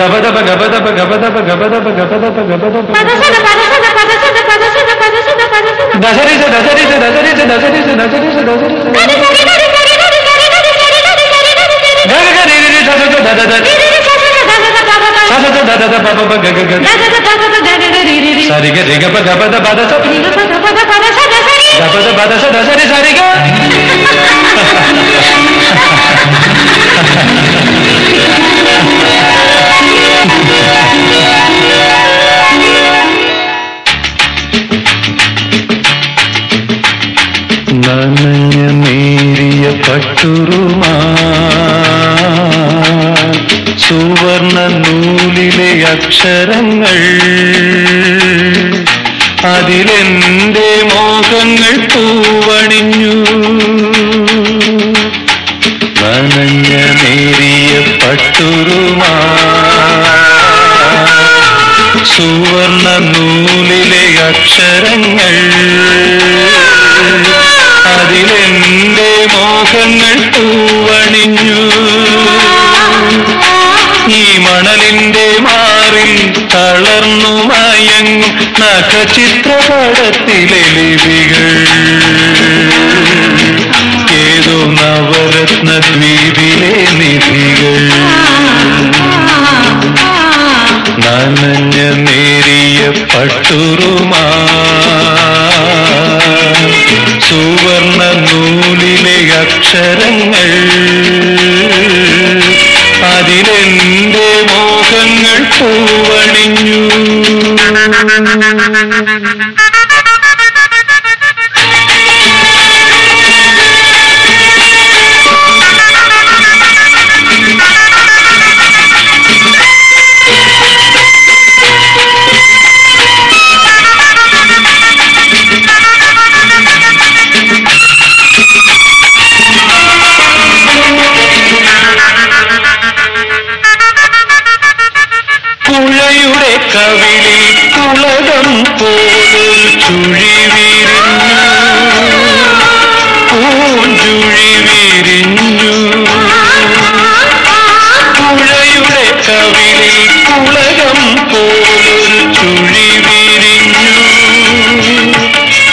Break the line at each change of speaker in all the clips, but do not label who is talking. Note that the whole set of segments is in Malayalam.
Dapat apa? Dapat apa? Dapat apa? Dapat apa? Dapat apa? Dapat apa? Pada sana, pada sana, pada sana, pada sana, pada sana, pada sana. Dasar desa, dasar desa, dasar desa, dasar desa, dasar desa, dasar desa. Dari dari dari dari dari dari dari dari dari dari dari. Dari dari dari satu satu dada dada. Dari dari satu satu dada dada. Satu satu dada dada apa apa gaga gaga. Dada dada dada dada dari dari. Sari gaga gaga apa dapat apa dasar. Dapat apa dapat apa dasar dasar. Dapat apa dasar dasar sari gaga.
നേരിയ പട്ടുറുമാ. സുവർണ നൂലിലെ അക്ഷരങ്ങൾ. അതിലെന്റെ മോഹങ്ങൾ പൂവണിഞ്ഞു. നനഞ്ഞ നേരിയ പട്ടുറുമാ. സുവർണ നൂലിലെ അക്ഷരങ്ങൾ. അതിലെന്റെ മോഹങ്ങൾ പൂവണിഞ്ഞു. ഈ മണലിന്റെ മാറിൽ തളർന്നു മയങ്ങും നഖചിത്രപടത്തിലെ ലിപികൾ ഏതോ നവരത്ന ദ്വീപിലെ നിധികൾ. നനഞ്ഞ നേരിയ പട്ടുറുമാ സുവർണ നൂലിലെ അക്ഷരങ്ങൾ. അതിലെന്റെ മോഹങ്ങൾ പൂവണിഞ്ഞു. കവിളിൽ തുളകം പോലൊരു ചുഴി വിരിഞ്ഞു പൂഞ്ചുഴി വിരിഞ്ഞു പുഴയുടെ കവിളി തുളകം പോലൊരു ചുഴി വിരിഞ്ഞു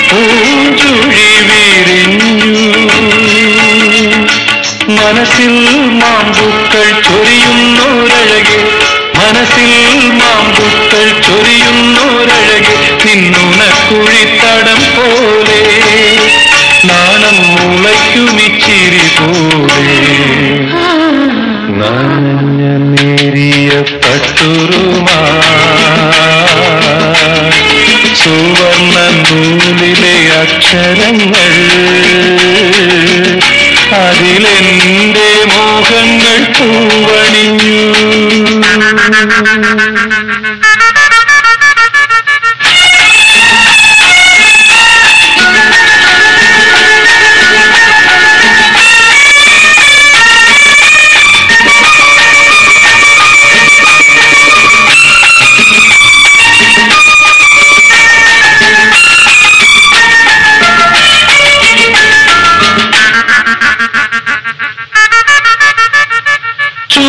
പൂഞ്ചുഴി വിരിഞ്ഞു മനസ്സിൽ മാമ്പുക്കൾ ചൊരിയുന്നോരഴകെ മനസ്സിൽ മാമ്പുക്കൾ നൂലിലെ അക്ഷരങ്ങൾ അതിലെന്റെ മോഹങ്ങൾ പൂവണിഞ്ഞു.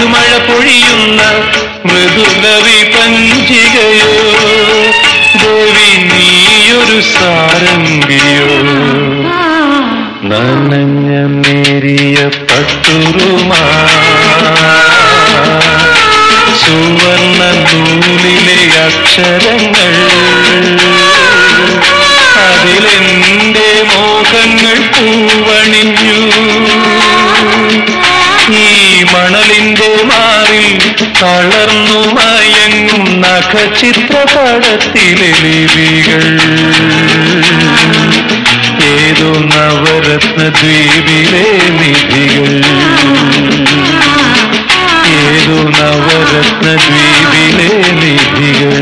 മധുമഴ പൊഴിയുന്ന മൃദുലവി പഞ്ചികയോ ദേവി നീയൊരു സാരംഗിയോ. നനഞ്ഞ നേരിയ പട്ടുറുമാ. സുവർണ നൂലിലെ അക്ഷരങ്ങൾ. അതിലെന്റെ മോഹങ്ങൾ പൂവണിഞ്ഞു. മണലിന്റെ മാറിൽ തളർന്നു മയങ്ങും നഖചിത്രപടത്തിലെ നിധികൾ ഏതു നവരത്ന ദ്വീപിലെ നിധികൾ. ഏതു നവരത്ന ദ്വീപിലെ നിധികൾ.